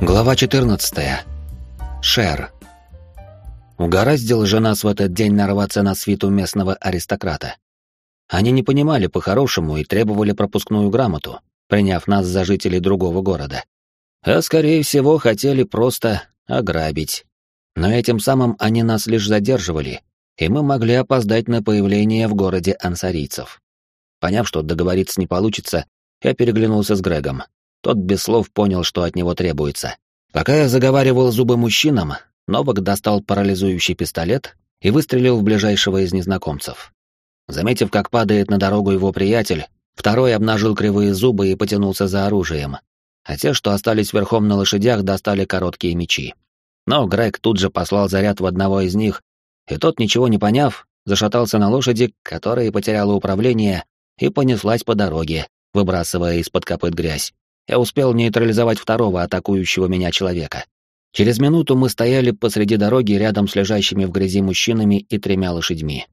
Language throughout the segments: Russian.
Глава 14. Шер. Угораздила же нас в этот день нарваться на свиту местного аристократа. Они не понимали по-хорошему и требовали пропускную грамоту, приняв нас за жителей другого города. А скорее всего хотели просто ограбить. Но этим самым они нас лишь задерживали, и мы могли опоздать на появление в городе ансарийцев. Поняв, что договориться не получится, я переглянулся с Грегом, тот без слов понял, что от него требуется. Пока я заговаривал зубы мужчинам, Новак достал парализующий пистолет и выстрелил в ближайшего из незнакомцев. Заметив, как падает на дорогу его приятель, второй обнажил кривые зубы и потянулся за оружием, а те, что остались верхом на лошадях, достали короткие мечи. Но Грег тут же послал заряд в одного из них, и тот, ничего не поняв, зашатался на лошади, которая потеряла управление и понеслась по дороге, выбрасывая из-под копыт грязь я успел нейтрализовать второго атакующего меня человека. Через минуту мы стояли посреди дороги рядом с лежащими в грязи мужчинами и тремя лошадьми.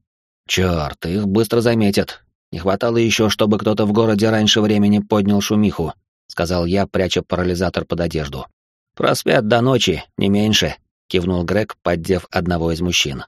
Черт, их быстро заметят. Не хватало еще, чтобы кто-то в городе раньше времени поднял шумиху, сказал я, пряча парализатор под одежду. Проспят до ночи, не меньше, кивнул Грег, поддев одного из мужчин.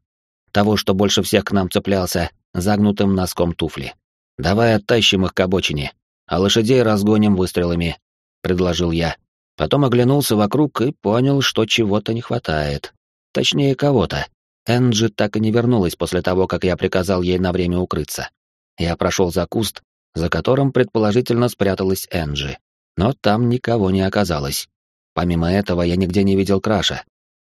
Того, что больше всех к нам цеплялся, загнутым носком туфли. Давай оттащим их к обочине, а лошадей разгоним выстрелами, — предложил я. Потом оглянулся вокруг и понял, что чего-то не хватает. Точнее, кого-то. Энджи так и не вернулась после того, как я приказал ей на время укрыться. Я прошел за куст, за которым предположительно спряталась Энджи. Но там никого не оказалось. Помимо этого, я нигде не видел Краша.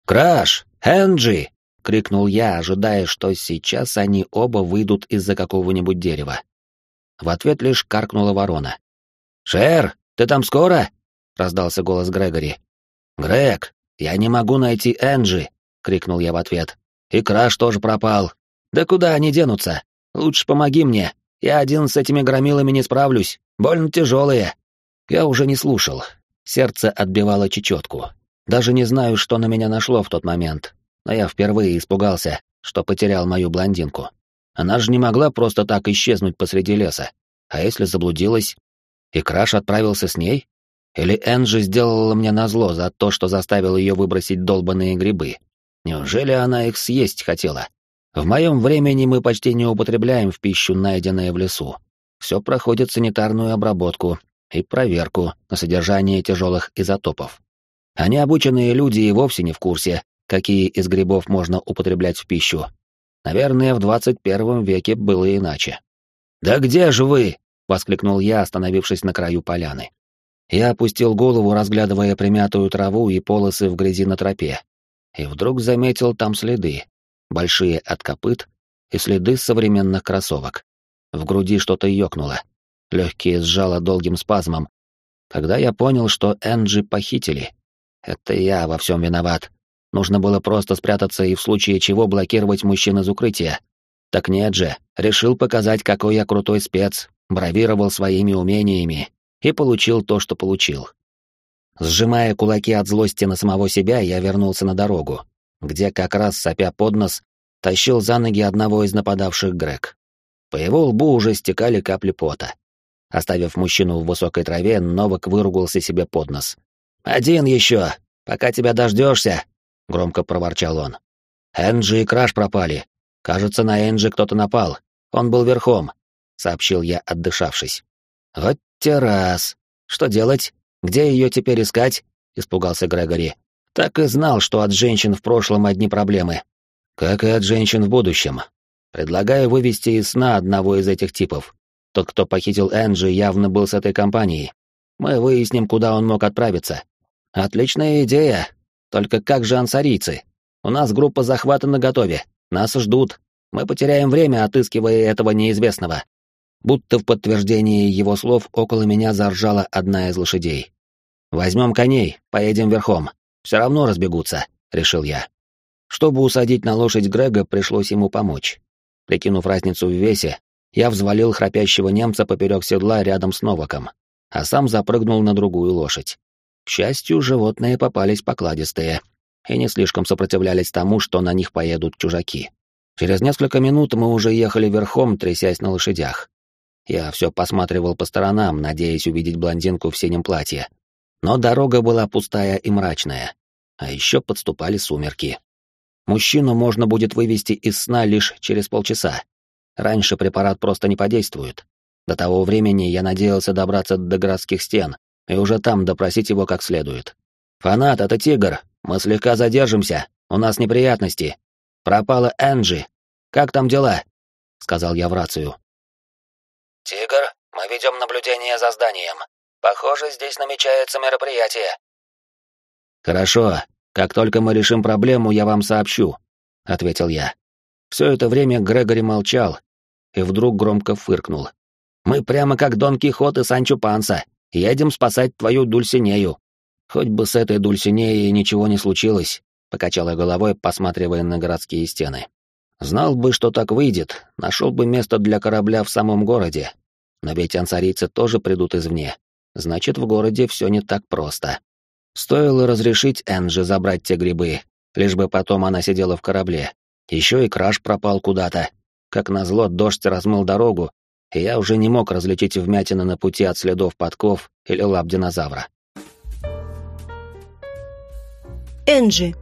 «Краш! Энджи!» — крикнул я, ожидая, что сейчас они оба выйдут из-за какого-нибудь дерева. В ответ лишь каркнула ворона. «Шер, ты там скоро?» — раздался голос Грегори. «Грег, я не могу найти Энджи!» — крикнул я в ответ. «И Краш тоже пропал. Да куда они денутся? Лучше помоги мне. Я один с этими громилами не справлюсь. Больно тяжелые». Я уже не слушал. Сердце отбивало чечетку. Даже не знаю, что на меня нашло в тот момент, но я впервые испугался, что потерял мою блондинку. Она же не могла просто так исчезнуть посреди леса. А если заблудилась, и Краш отправился с ней? Или Энджи сделала мне назло за то, что заставил ее выбросить долбанные грибы? Неужели она их съесть хотела? В моем времени мы почти не употребляем в пищу, найденное в лесу. Все проходит санитарную обработку и проверку на содержание тяжелых изотопов. А необученные люди и вовсе не в курсе, какие из грибов можно употреблять в пищу. Наверное, в 21 веке было иначе. «Да где же вы?» — воскликнул я, остановившись на краю поляны. Я опустил голову, разглядывая примятую траву и полосы в грязи на тропе, и вдруг заметил там следы, большие от копыт и следы современных кроссовок. В груди что-то ёкнуло, легкие сжало долгим спазмом. Когда я понял, что Энджи похитили, это я во всем виноват. Нужно было просто спрятаться и в случае чего блокировать мужчин из укрытия. Так нет же, решил показать, какой я крутой спец, бравировал своими умениями и получил то, что получил. Сжимая кулаки от злости на самого себя, я вернулся на дорогу, где как раз, сопя под нос, тащил за ноги одного из нападавших Грег. По его лбу уже стекали капли пота. Оставив мужчину в высокой траве, Новак выругался себе под нос. «Один еще! Пока тебя дождешься!» — громко проворчал он. «Энджи и Краш пропали. Кажется, на Энджи кто-то напал. Он был верхом сообщил я, отдышавшись. Вот те раз. Что делать? Где ее теперь искать? испугался Грегори. Так и знал, что от женщин в прошлом одни проблемы. Как и от женщин в будущем. Предлагаю вывести из сна одного из этих типов. Тот, кто похитил Энджи, явно был с этой компанией. Мы выясним, куда он мог отправиться. Отличная идея. Только как же ансарийцы? У нас группа захвата наготове. Нас ждут. Мы потеряем время, отыскивая этого неизвестного. Будто в подтверждение его слов около меня заржала одна из лошадей. «Возьмем коней, поедем верхом. Все равно разбегутся», — решил я. Чтобы усадить на лошадь Грега, пришлось ему помочь. Прикинув разницу в весе, я взвалил храпящего немца поперек седла рядом с Новаком, а сам запрыгнул на другую лошадь. К счастью, животные попались покладистые и не слишком сопротивлялись тому, что на них поедут чужаки. Через несколько минут мы уже ехали верхом, трясясь на лошадях. Я все посматривал по сторонам, надеясь увидеть блондинку в синем платье. Но дорога была пустая и мрачная, а еще подступали сумерки. Мужчину можно будет вывести из сна лишь через полчаса. Раньше препарат просто не подействует. До того времени я надеялся добраться до городских стен и уже там допросить его как следует. «Фанат, это Тигр. Мы слегка задержимся. У нас неприятности. Пропала Энджи. Как там дела?» — сказал я в рацию. «Тигр, мы ведем наблюдение за зданием. Похоже, здесь намечается мероприятие». «Хорошо. Как только мы решим проблему, я вам сообщу», — ответил я. Все это время Грегори молчал и вдруг громко фыркнул. «Мы прямо как Дон Кихот и Санчо Панса. Едем спасать твою Дульсинею». «Хоть бы с этой Дульсинеей ничего не случилось», — покачала головой, посматривая на городские стены. «Знал бы, что так выйдет, нашел бы место для корабля в самом городе. Но ведь ансарийцы тоже придут извне. Значит, в городе все не так просто». Стоило разрешить Энджи забрать те грибы, лишь бы потом она сидела в корабле. Еще и краш пропал куда-то. Как назло, дождь размыл дорогу, и я уже не мог различить вмятины на пути от следов подков или лап динозавра. Энджи.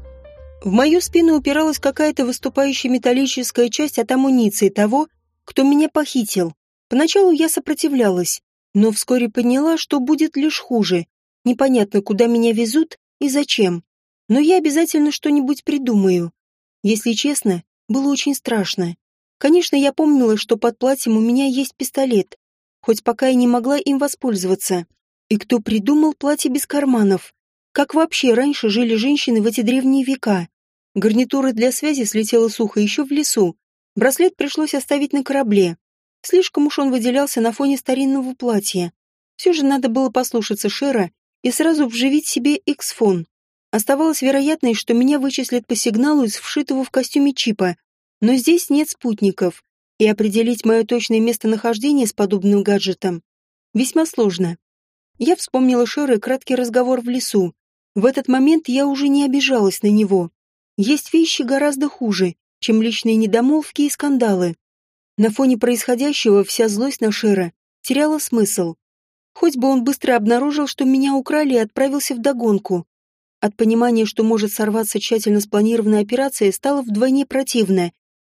В мою спину упиралась какая-то выступающая металлическая часть от амуниции того, кто меня похитил. Поначалу я сопротивлялась, но вскоре поняла, что будет лишь хуже. Непонятно, куда меня везут и зачем. Но я обязательно что-нибудь придумаю. Если честно, было очень страшно. Конечно, я помнила, что под платьем у меня есть пистолет, хоть пока я не могла им воспользоваться. И кто придумал платье без карманов? Как вообще раньше жили женщины в эти древние века? Гарнитура для связи слетела сухо еще в лесу. Браслет пришлось оставить на корабле. Слишком уж он выделялся на фоне старинного платья. Все же надо было послушаться Шера и сразу вживить себе X-фон. Оставалось вероятность, что меня вычислят по сигналу из вшитого в костюме чипа, но здесь нет спутников, и определить мое точное местонахождение с подобным гаджетом весьма сложно. Я вспомнила Шера и краткий разговор в лесу. В этот момент я уже не обижалась на него. Есть вещи гораздо хуже, чем личные недомолвки и скандалы. На фоне происходящего вся злость на Шера теряла смысл. Хоть бы он быстро обнаружил, что меня украли и отправился в догонку. От понимания, что может сорваться тщательно спланированная операция, стало вдвойне противно.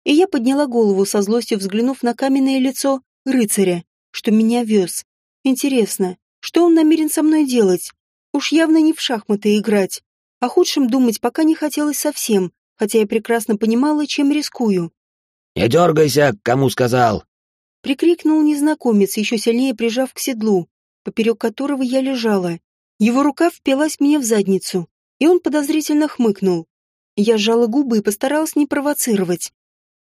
И я подняла голову со злостью, взглянув на каменное лицо рыцаря, что меня вез. Интересно, что он намерен со мной делать? Уж явно не в шахматы играть. О худшем думать пока не хотелось совсем, хотя я прекрасно понимала, чем рискую. «Не дергайся, кому сказал!» Прикрикнул незнакомец, еще сильнее прижав к седлу поперек которого я лежала. Его рука впилась мне в задницу, и он подозрительно хмыкнул. Я сжала губы и постаралась не провоцировать.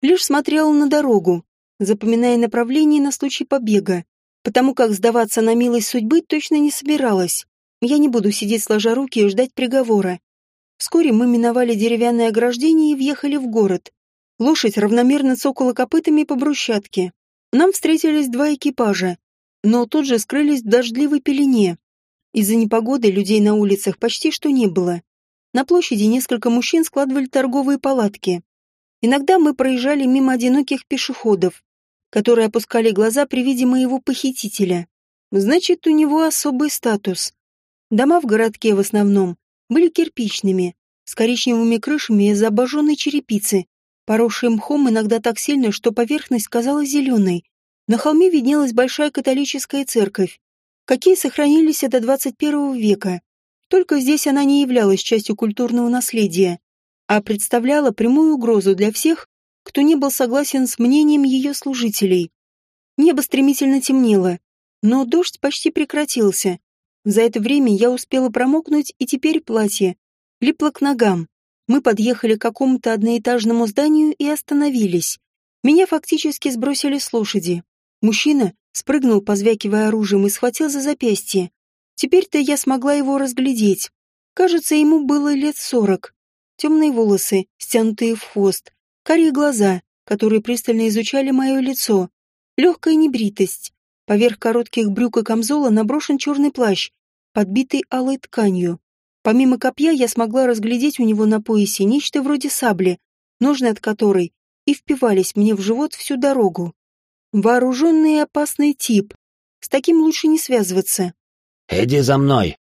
Лишь смотрела на дорогу, запоминая направление на случай побега, потому как сдаваться на милость судьбы точно не собиралась. Я не буду сидеть сложа руки и ждать приговора. Вскоре мы миновали деревянное ограждение и въехали в город. Лошадь равномерно цокала копытами по брусчатке. Нам встретились два экипажа, но тут же скрылись в дождливой пелене. Из-за непогоды людей на улицах почти что не было. На площади несколько мужчин складывали торговые палатки. Иногда мы проезжали мимо одиноких пешеходов, которые опускали глаза при виде моего похитителя. Значит, у него особый статус. Дома в городке в основном были кирпичными, с коричневыми крышами из обожженной черепицы, поросшей мхом иногда так сильно, что поверхность казалась зеленой, на холме виднелась большая католическая церковь, какие сохранились до 21 века. Только здесь она не являлась частью культурного наследия, а представляла прямую угрозу для всех, кто не был согласен с мнением ее служителей. Небо стремительно темнело, но дождь почти прекратился. За это время я успела промокнуть, и теперь платье липло к ногам. Мы подъехали к какому-то одноэтажному зданию и остановились. Меня фактически сбросили с лошади. Мужчина спрыгнул, позвякивая оружием, и схватил за запястье. Теперь-то я смогла его разглядеть. Кажется, ему было лет сорок. Темные волосы, стянутые в хвост, карие глаза, которые пристально изучали мое лицо, легкая небритость. Поверх коротких брюк и камзола наброшен черный плащ, подбитый алой тканью. Помимо копья я смогла разглядеть у него на поясе нечто вроде сабли, ножны от которой и впивались мне в живот всю дорогу. Вооруженный и опасный тип. С таким лучше не связываться. «Иди за мной!»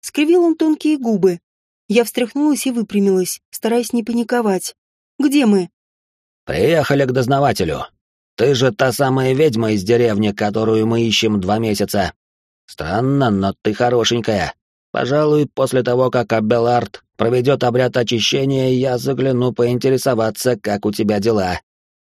Скривил он тонкие губы. Я встряхнулась и выпрямилась, стараясь не паниковать. «Где мы?» «Приехали к дознавателю. Ты же та самая ведьма из деревни, которую мы ищем два месяца. Странно, но ты хорошенькая. Пожалуй, после того, как Абелард проведет обряд очищения, я загляну поинтересоваться, как у тебя дела».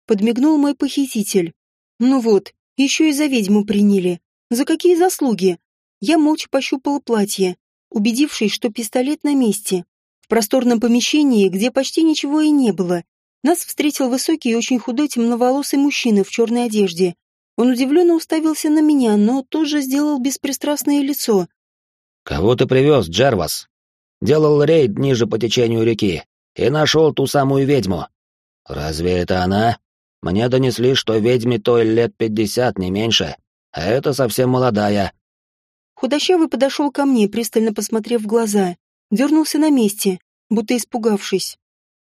Подмигнул мой похититель. «Ну вот, еще и за ведьму приняли. За какие заслуги?» Я молча пощупала платье, убедившись, что пистолет на месте. В просторном помещении, где почти ничего и не было, нас встретил высокий и очень худой темноволосый мужчина в черной одежде. Он удивленно уставился на меня, но тут же сделал беспристрастное лицо. «Кого ты привез, Джервас?» «Делал рейд ниже по течению реки и нашел ту самую ведьму». «Разве это она?» «Мне донесли, что ведьме той лет пятьдесят, не меньше, а это совсем молодая». Худощавый подошел ко мне, пристально посмотрев в глаза, дернулся на месте, будто испугавшись.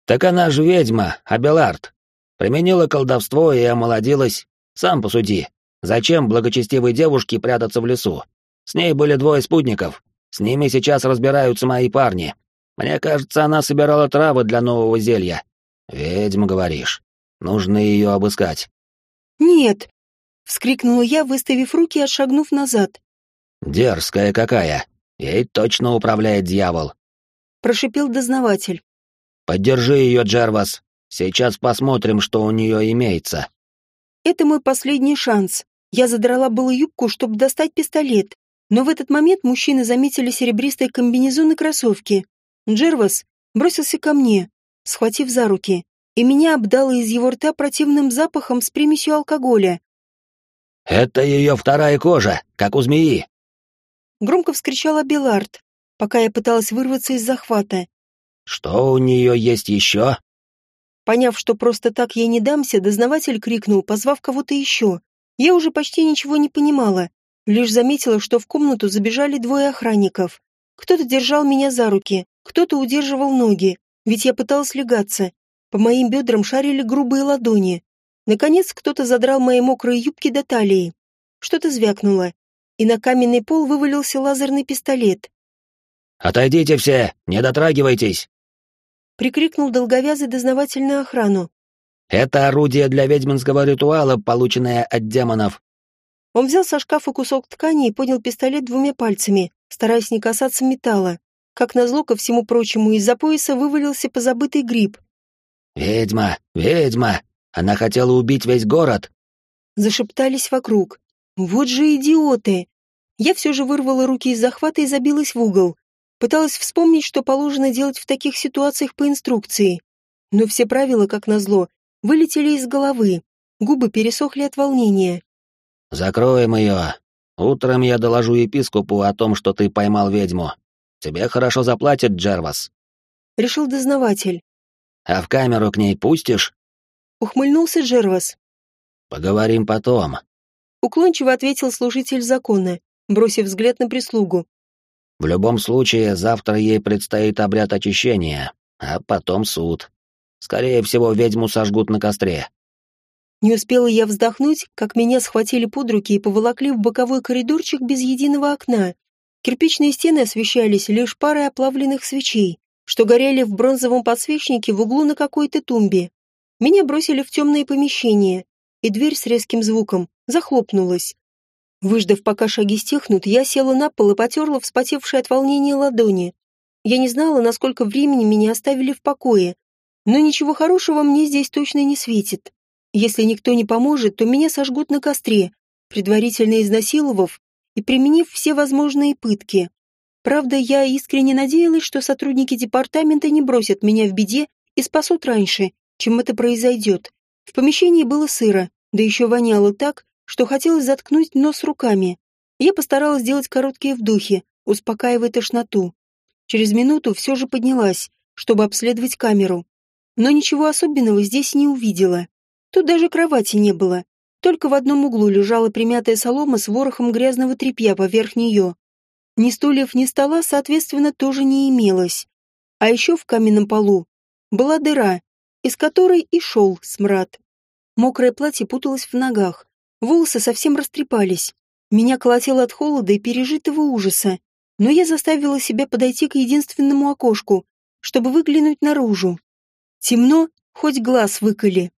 «Так она же ведьма, Абелард. Применила колдовство и омолодилась. Сам посуди. Зачем благочестивой девушке прятаться в лесу? С ней были двое спутников. С ними сейчас разбираются мои парни. Мне кажется, она собирала травы для нового зелья. Ведьма, говоришь. Нужно ее обыскать. «Нет!» — вскрикнула я, выставив руки и отшагнув назад. «Дерзкая какая! Ей точно управляет дьявол!» — прошипел дознаватель. «Поддержи ее, Джервас. Сейчас посмотрим, что у нее имеется». Это мой последний шанс. Я задрала было юбку, чтобы достать пистолет, но в этот момент мужчины заметили серебристые комбинезон и кроссовки. Джервас бросился ко мне, схватив за руки, и меня обдало из его рта противным запахом с примесью алкоголя. «Это ее вторая кожа, как у змеи!» Громко вскричала Белард, пока я пыталась вырваться из захвата. «Что у нее есть еще?» Поняв, что просто так ей не дамся, дознаватель крикнул, позвав кого-то еще. Я уже почти ничего не понимала, лишь заметила, что в комнату забежали двое охранников. Кто-то держал меня за руки, кто-то удерживал ноги, ведь я пыталась легаться. По моим бедрам шарили грубые ладони. Наконец кто-то задрал мои мокрые юбки до талии. Что-то звякнуло, и на каменный пол вывалился лазерный пистолет. «Отойдите все, не дотрагивайтесь!» прикрикнул долговязый дознаватель на охрану. «Это орудие для ведьминского ритуала, полученное от демонов». Он взял со шкафа кусок ткани и поднял пистолет двумя пальцами, стараясь не касаться металла. Как назло ко всему прочему, из-за пояса вывалился позабытый гриб. «Ведьма! Ведьма! Она хотела убить весь город!» Зашептались вокруг. «Вот же идиоты!» Я все же вырвала руки из захвата и забилась в угол. Пыталась вспомнить, что положено делать в таких ситуациях по инструкции. Но все правила, как назло, вылетели из головы. Губы пересохли от волнения. «Закроем ее. Утром я доложу епископу о том, что ты поймал ведьму. Тебе хорошо заплатят, Джервас». Решил дознаватель. «А в камеру к ней пустишь?» Ухмыльнулся Джервас. «Поговорим потом». Уклончиво ответил служитель закона, бросив взгляд на прислугу. В любом случае, завтра ей предстоит обряд очищения, а потом суд. Скорее всего, ведьму сожгут на костре. Не успела я вздохнуть, как меня схватили под руки и поволокли в боковой коридорчик без единого окна. Кирпичные стены освещались лишь парой оплавленных свечей, что горели в бронзовом подсвечнике в углу на какой-то тумбе. Меня бросили в темное помещение, и дверь с резким звуком захлопнулась. Выждав, пока шаги стихнут, я села на пол и потерла вспотевшие от волнения ладони. Я не знала, насколько времени меня оставили в покое, но ничего хорошего мне здесь точно не светит. Если никто не поможет, то меня сожгут на костре, предварительно изнасиловав и применив все возможные пытки. Правда, я искренне надеялась, что сотрудники департамента не бросят меня в беде и спасут раньше, чем это произойдет. В помещении было сыро, да еще воняло так, что хотелось заткнуть нос руками. Я постаралась сделать короткие вдохи, успокаивая тошноту. Через минуту все же поднялась, чтобы обследовать камеру. Но ничего особенного здесь не увидела. Тут даже кровати не было. Только в одном углу лежала примятая солома с ворохом грязного тряпья поверх нее. Ни стульев, ни стола, соответственно, тоже не имелось. А еще в каменном полу была дыра, из которой и шел смрад. Мокрое платье путалось в ногах, Волосы совсем растрепались. Меня колотило от холода и пережитого ужаса. но я заставила себя подойти к единственному окошку, чтобы выглянуть наружу. Темно, хоть глаз выколи.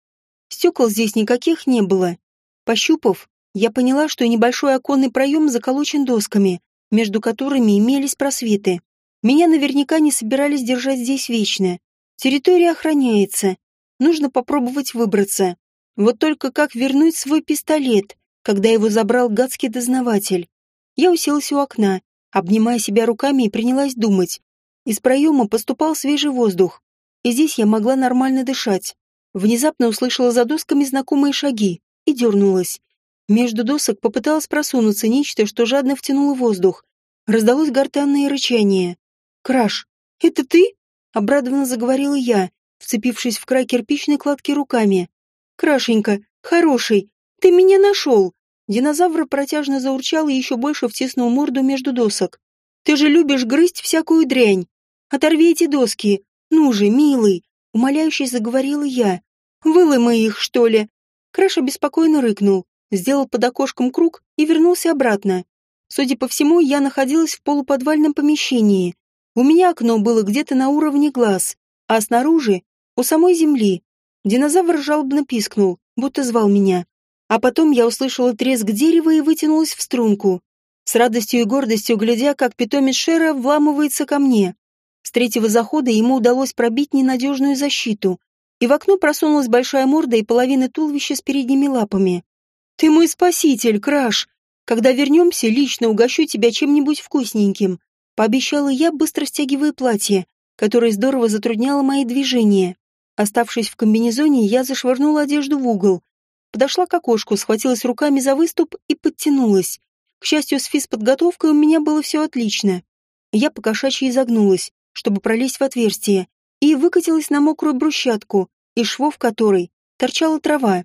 Стекол здесь никаких не было. Пощупав, я поняла, что небольшой оконный проем заколочен досками, между которыми имелись просветы. Меня наверняка не собирались держать здесь вечно. Территория охраняется. Нужно попробовать выбраться. Вот только как вернуть свой пистолет, когда его забрал гадский дознаватель? Я уселась у окна, обнимая себя руками и принялась думать. Из проема поступал свежий воздух, и здесь я могла нормально дышать. Внезапно услышала за досками знакомые шаги и дернулась. Между досок попыталась просунуться нечто, что жадно втянуло воздух. Раздалось гортанное рычание. «Краш, это ты?» — обрадованно заговорила я, вцепившись в край кирпичной кладки руками. «Крашенька, хороший, ты меня нашел!» Динозавр протяжно заурчал и еще больше втиснул морду между досок. «Ты же любишь грызть всякую дрянь! Оторви эти доски! Ну же, милый!» Умоляюще заговорила я. «Выломай их, что ли?» Краша беспокойно рыкнул, сделал под окошком круг и вернулся обратно. Судя по всему, я находилась в полуподвальном помещении. У меня окно было где-то на уровне глаз, а снаружи, у самой земли. Динозавр жалобно пискнул, будто звал меня. А потом я услышала треск дерева и вытянулась в струнку. С радостью и гордостью глядя, как питомец Шера вламывается ко мне. С третьего захода ему удалось пробить ненадежную защиту, и в окно просунулась большая морда и половина туловища с передними лапами. «Ты мой спаситель, Краш! Когда вернемся, лично угощу тебя чем-нибудь вкусненьким», пообещала я, быстро стягивая платье, которое здорово затрудняло мои движения. Оставшись в комбинезоне, я зашвырнула одежду в угол, подошла к окошку, схватилась руками за выступ и подтянулась. К счастью, с физподготовкой у меня было все отлично. Я покошачьи изогнулась, чтобы пролезть в отверстие, и выкатилась на мокрую брусчатку, из швов которой торчала трава.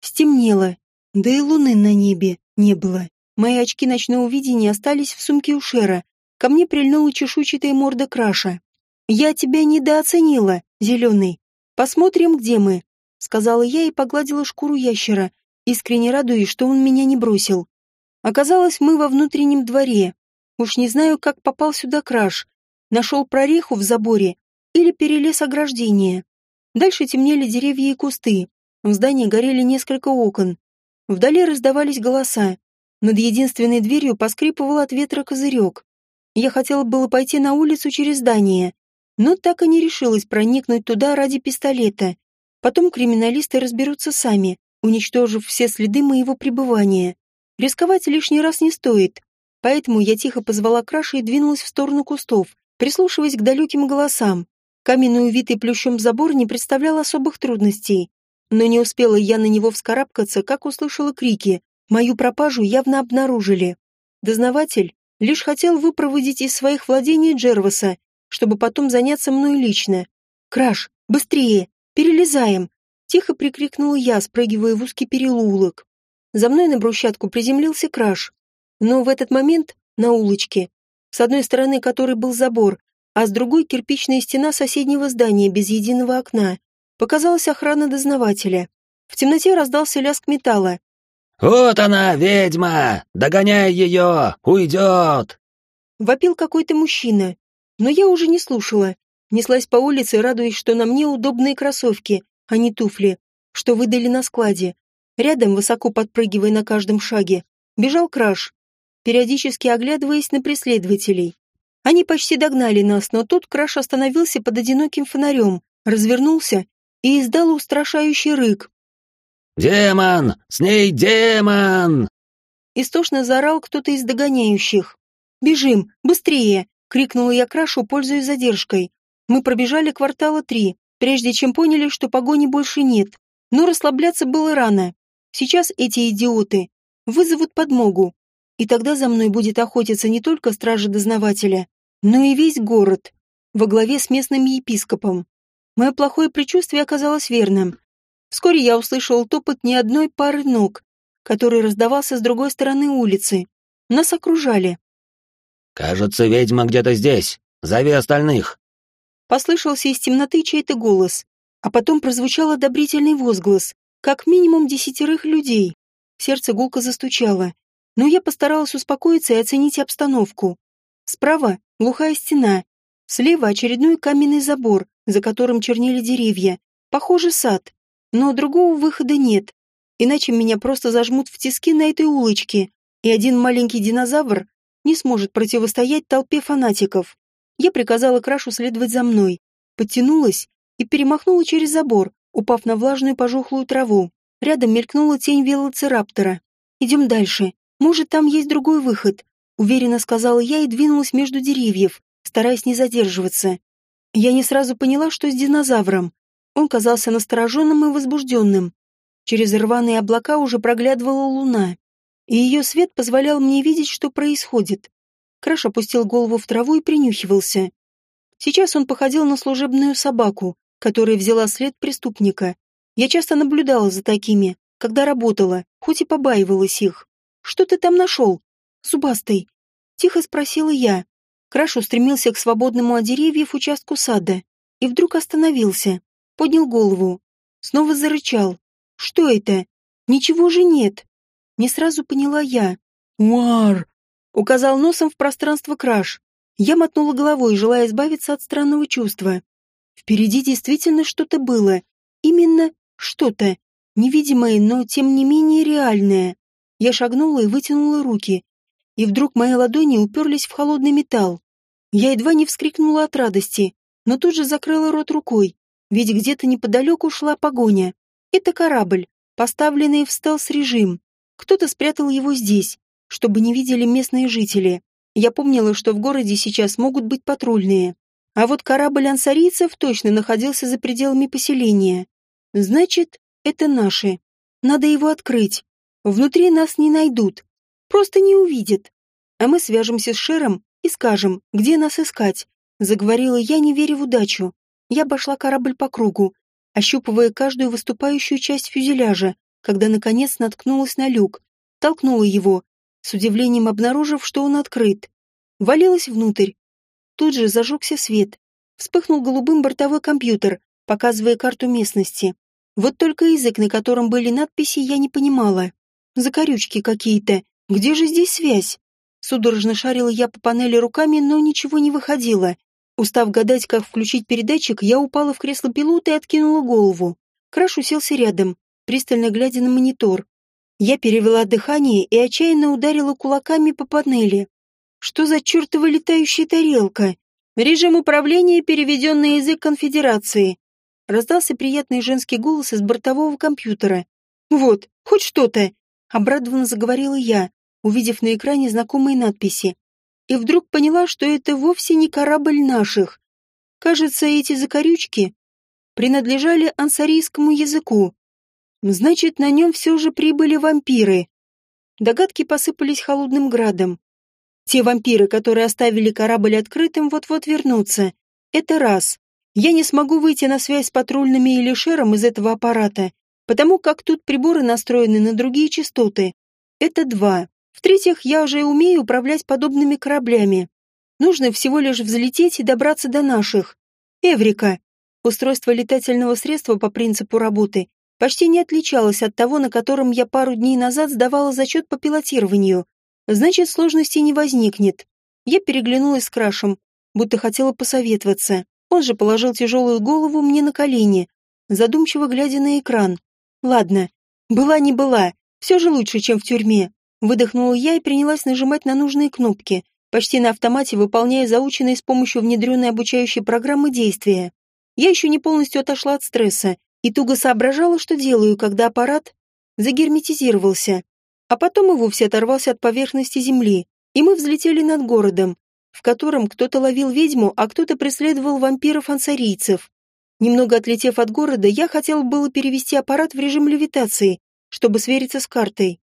Стемнело, да и луны на небе не было. Мои очки ночного видения остались в сумке у Шера. Ко мне прильнула чешуйчатая морда краша. «Я тебя недооценила, зеленый. Посмотрим, где мы», — сказала я и погладила шкуру ящера, искренне радуясь, что он меня не бросил. Оказалось, мы во внутреннем дворе. Уж не знаю, как попал сюда краш. Нашел прореху в заборе или перелез ограждение. Дальше темнели деревья и кусты. В здании горели несколько окон. Вдали раздавались голоса. Над единственной дверью поскрипывал от ветра козырек. Я хотела было пойти на улицу через здание, но так и не решилась проникнуть туда ради пистолета. Потом криминалисты разберутся сами, уничтожив все следы моего пребывания. Рисковать лишний раз не стоит, поэтому я тихо позвала Краши и двинулась в сторону кустов, прислушиваясь к далеким голосам. Каменный увитый плющом забор не представлял особых трудностей, но не успела я на него вскарабкаться, как услышала крики. Мою пропажу явно обнаружили. Дознаватель лишь хотел выпроводить из своих владений Джерваса, чтобы потом заняться мной лично. «Краш, быстрее! Перелезаем!» Тихо прикрикнула я, спрыгивая в узкий переулок. За мной на брусчатку приземлился краш. Но в этот момент на улочке, с одной стороны которой был забор, а с другой кирпичная стена соседнего здания без единого окна, показалась охрана дознавателя. В темноте раздался лязг металла. «Вот она, ведьма! Догоняй ее! Уйдет!» Вопил какой-то мужчина, но я уже не слушала. Неслась по улице, радуясь, что на мне удобные кроссовки, а не туфли, что выдали на складе. Рядом, высоко подпрыгивая на каждом шаге, бежал краш, периодически оглядываясь на преследователей. Они почти догнали нас, но тут краш остановился под одиноким фонарем, развернулся и издал устрашающий рык. «Демон! С ней демон!» Истошно заорал кто-то из догоняющих. «Бежим! Быстрее!» — крикнула я Крашу, пользуясь задержкой. Мы пробежали квартала три, прежде чем поняли, что погони больше нет. Но расслабляться было рано. Сейчас эти идиоты вызовут подмогу. И тогда за мной будет охотиться не только стража-дознавателя, но и весь город, во главе с местным епископом. Мое плохое предчувствие оказалось верным. Вскоре я услышал топот не одной пары ног, который раздавался с другой стороны улицы. Нас окружали. «Кажется, ведьма где-то здесь. Зови остальных». Послышался из темноты чей-то голос, а потом прозвучал одобрительный возглас, как минимум десятерых людей. Сердце гулко застучало, но я постаралась успокоиться и оценить обстановку. Справа — глухая стена. Слева очередной каменный забор, за которым чернели деревья. Похоже, сад. Но другого выхода нет. Иначе меня просто зажмут в тиски на этой улочке, и один маленький динозавр не сможет противостоять толпе фанатиков. Я приказала Крашу следовать за мной, подтянулась и перемахнула через забор, упав на влажную пожухлую траву. Рядом мелькнула тень велоцираптора. «Идем дальше. Может, там есть другой выход», — уверенно сказала я и двинулась между деревьев, стараясь не задерживаться. Я не сразу поняла, что с динозавром. Он казался настороженным и возбужденным. Через рваные облака уже проглядывала луна и ее свет позволял мне видеть, что происходит. Краш опустил голову в траву и принюхивался. Сейчас он походил на служебную собаку, которая взяла след преступника. Я часто наблюдала за такими, когда работала, хоть и побаивалась их. «Что ты там нашел?» «Зубастый», — тихо спросила я. Краш устремился к свободному от деревьев участку сада и вдруг остановился, поднял голову, снова зарычал. «Что это? Ничего же нет!» Не сразу поняла я. «Уар!» — указал носом в пространство краш. Я мотнула головой, желая избавиться от странного чувства. Впереди действительно что-то было. Именно что-то. Невидимое, но тем не менее реальное. Я шагнула и вытянула руки. И вдруг мои ладони уперлись в холодный металл. Я едва не вскрикнула от радости, но тут же закрыла рот рукой, ведь где-то неподалеку шла погоня. Это корабль, поставленный в стелс-режим. Кто-то спрятал его здесь, чтобы не видели местные жители. Я помнила, что в городе сейчас могут быть патрульные. А вот корабль ансарийцев точно находился за пределами поселения. Значит, это наши. Надо его открыть. Внутри нас не найдут. Просто не увидят. А мы свяжемся с Шером и скажем, где нас искать. Заговорила я, не веря в удачу. Я обошла корабль по кругу, ощупывая каждую выступающую часть фюзеляжа, когда наконец наткнулась на люк, толкнула его, с удивлением обнаружив, что он открыт. Валилась внутрь. Тут же зажегся свет. Вспыхнул голубым бортовой компьютер, показывая карту местности. Вот только язык, на котором были надписи, я не понимала. Закорючки какие-то. Где же здесь связь? Судорожно шарила я по панели руками, но ничего не выходило. Устав гадать, как включить передатчик, я упала в кресло пилота и откинула голову. Краш уселся рядом, пристально глядя на монитор. Я перевела дыхание и отчаянно ударила кулаками по панели. Что за чертова летающая тарелка? Режим управления переведен на язык конфедерации. Раздался приятный женский голос из бортового компьютера. Вот, хоть что-то. Обрадованно заговорила я, увидев на экране знакомые надписи. И вдруг поняла, что это вовсе не корабль наших. Кажется, эти закорючки принадлежали ансарийскому языку. Значит, на нем все же прибыли вампиры. Догадки посыпались холодным градом. Те вампиры, которые оставили корабль открытым, вот-вот вернутся. Это раз. Я не смогу выйти на связь с патрульными или шером из этого аппарата, потому как тут приборы настроены на другие частоты. Это два. В-третьих, я уже умею управлять подобными кораблями. Нужно всего лишь взлететь и добраться до наших. Эврика. Устройство летательного средства по принципу работы почти не отличалась от того, на котором я пару дней назад сдавала зачет по пилотированию. Значит, сложностей не возникнет. Я переглянулась с Крашем, будто хотела посоветоваться. Он же положил тяжелую голову мне на колени, задумчиво глядя на экран. Ладно, была не была, все же лучше, чем в тюрьме. Выдохнула я и принялась нажимать на нужные кнопки, почти на автомате выполняя заученные с помощью внедренной обучающей программы действия. Я еще не полностью отошла от стресса и туго соображала, что делаю, когда аппарат загерметизировался, а потом и вовсе оторвался от поверхности земли, и мы взлетели над городом, в котором кто-то ловил ведьму, а кто-то преследовал вампиров-ансарийцев. Немного отлетев от города, я хотел было перевести аппарат в режим левитации, чтобы свериться с картой.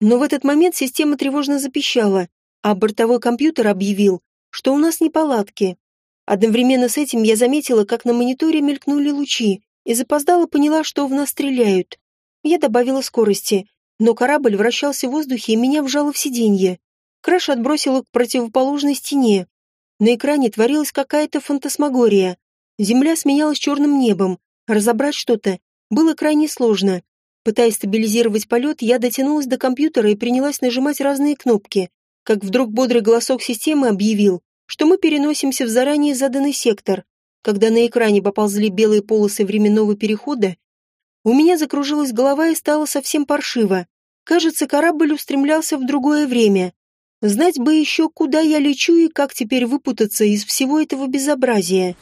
Но в этот момент система тревожно запищала, а бортовой компьютер объявил, что у нас неполадки. Одновременно с этим я заметила, как на мониторе мелькнули лучи, и запоздала поняла, что в нас стреляют. Я добавила скорости, но корабль вращался в воздухе и меня вжало в сиденье. Краш отбросила к противоположной стене. На экране творилась какая-то фантасмагория. Земля сменялась черным небом. Разобрать что-то было крайне сложно. Пытаясь стабилизировать полет, я дотянулась до компьютера и принялась нажимать разные кнопки. как вдруг бодрый голосок системы объявил, что мы переносимся в заранее заданный сектор. Когда на экране поползли белые полосы временного перехода, у меня закружилась голова и стало совсем паршиво. Кажется, корабль устремлялся в другое время. Знать бы еще, куда я лечу и как теперь выпутаться из всего этого безобразия.